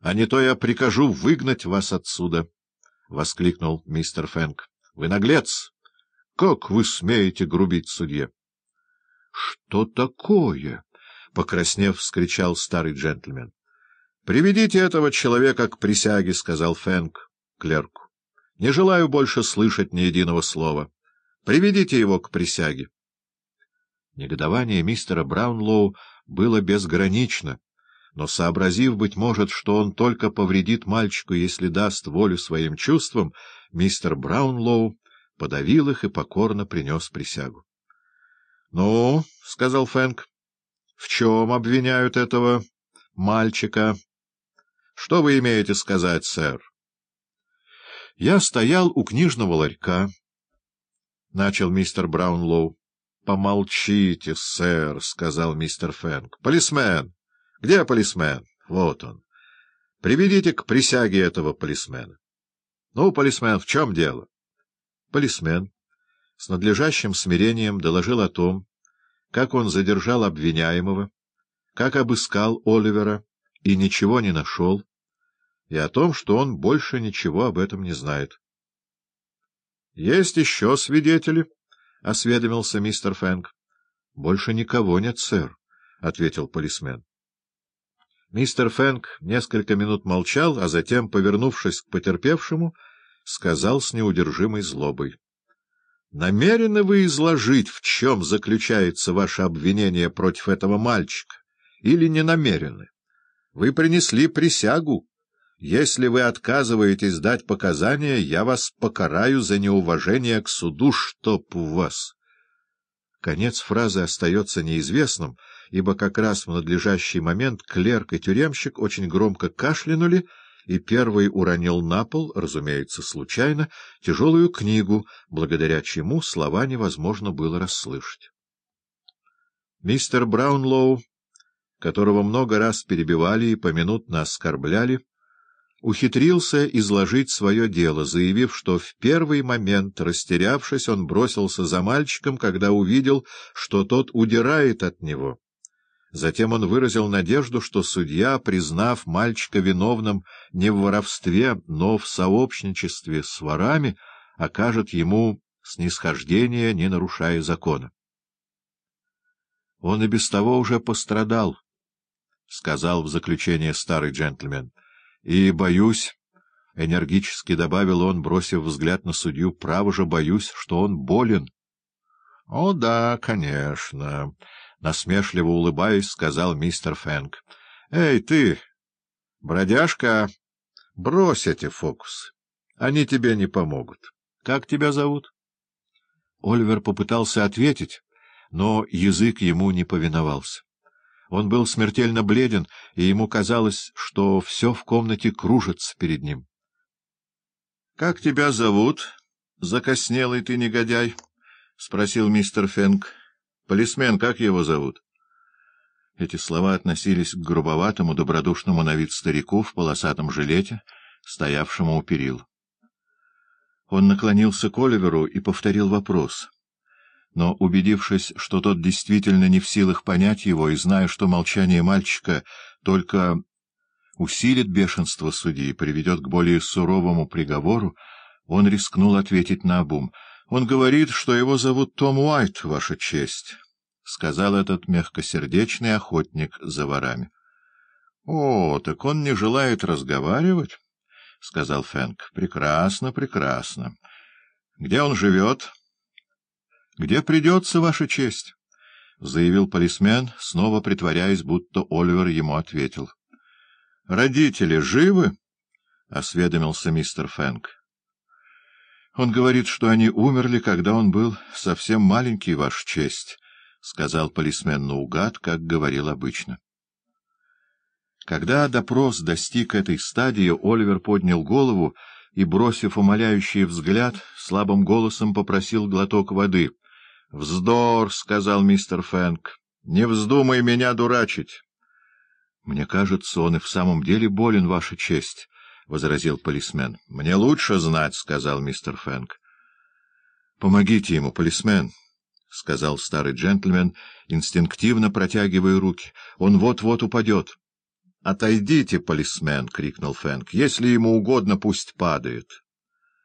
а не то я прикажу выгнать вас отсюда, — воскликнул мистер Фэнк. — Вы наглец! Как вы смеете грубить судье? — Что такое? — покраснев, вскричал старый джентльмен. — Приведите этого человека к присяге, — сказал Фэнк клерку. — Не желаю больше слышать ни единого слова. Приведите его к присяге. Негодование мистера Браунлоу было безгранично, но, сообразив, быть может, что он только повредит мальчику, если даст волю своим чувствам, мистер Браунлоу подавил их и покорно принес присягу. — Ну, — сказал Фэнк, — в чем обвиняют этого мальчика? Что вы имеете сказать, сэр? — Я стоял у книжного ларька, — начал мистер Браунлоу. — Помолчите, сэр, — сказал мистер Фэнк. — Полисмен! Где полисмен? Вот он. Приведите к присяге этого полисмена. Ну, полисмен, в чем дело? Полисмен с надлежащим смирением доложил о том, как он задержал обвиняемого, как обыскал Оливера и ничего не нашел, и о том, что он больше ничего об этом не знает. — Есть еще свидетели? — осведомился мистер Фэнк. — Больше никого нет, сэр, — ответил полисмен. Мистер Фэнк несколько минут молчал, а затем, повернувшись к потерпевшему, сказал с неудержимой злобой. — Намерены вы изложить, в чем заключается ваше обвинение против этого мальчика, или не намерены? Вы принесли присягу. Если вы отказываетесь дать показания, я вас покараю за неуважение к суду, чтоб вас... Конец фразы остается неизвестным, ибо как раз в надлежащий момент клерк и тюремщик очень громко кашлянули, и первый уронил на пол, разумеется, случайно, тяжелую книгу, благодаря чему слова невозможно было расслышать. Мистер Браунлоу, которого много раз перебивали и поминутно оскорбляли, ухитрился изложить свое дело, заявив, что в первый момент, растерявшись, он бросился за мальчиком, когда увидел, что тот удирает от него. Затем он выразил надежду, что судья, признав мальчика виновным не в воровстве, но в сообщничестве с ворами, окажет ему снисхождение, не нарушая закона. — Он и без того уже пострадал, — сказал в заключение старый джентльмен. И боюсь, — энергически добавил он, бросив взгляд на судью, — право же боюсь, что он болен. — О да, конечно, — насмешливо улыбаясь, сказал мистер Фэнк. — Эй, ты, бродяжка, брось эти фокусы. Они тебе не помогут. Как тебя зовут? Оливер попытался ответить, но язык ему не повиновался. Он был смертельно бледен, и ему казалось, что все в комнате кружится перед ним. — Как тебя зовут, закоснелый ты негодяй? — спросил мистер Фенк. — Полисмен, как его зовут? Эти слова относились к грубоватому, добродушному на вид старику в полосатом жилете, стоявшему у перил. Он наклонился к Оливеру и повторил вопрос — но, убедившись, что тот действительно не в силах понять его, и зная, что молчание мальчика только усилит бешенство судьи и приведет к более суровому приговору, он рискнул ответить на обум. Он говорит, что его зовут Том Уайт, Ваша честь, — сказал этот мягкосердечный охотник за ворами. — О, так он не желает разговаривать? — сказал Фэнк. — Прекрасно, прекрасно. Где он живет? —— Где придется, Ваша честь? — заявил полисмен, снова притворяясь, будто Оливер ему ответил. — Родители живы? — осведомился мистер Фэнк. — Он говорит, что они умерли, когда он был совсем маленький, Ваша честь, — сказал полисмен наугад, как говорил обычно. Когда допрос достиг этой стадии, Оливер поднял голову и, бросив умоляющий взгляд, слабым голосом попросил глоток воды — Вздор, — сказал мистер Фэнк. — Не вздумай меня дурачить. — Мне кажется, он и в самом деле болен, Ваша честь, — возразил полисмен. — Мне лучше знать, — сказал мистер Фэнк. — Помогите ему, полисмен, — сказал старый джентльмен, инстинктивно протягивая руки. — Он вот-вот упадет. — Отойдите, полисмен! — крикнул Фэнк. — Если ему угодно, пусть падает.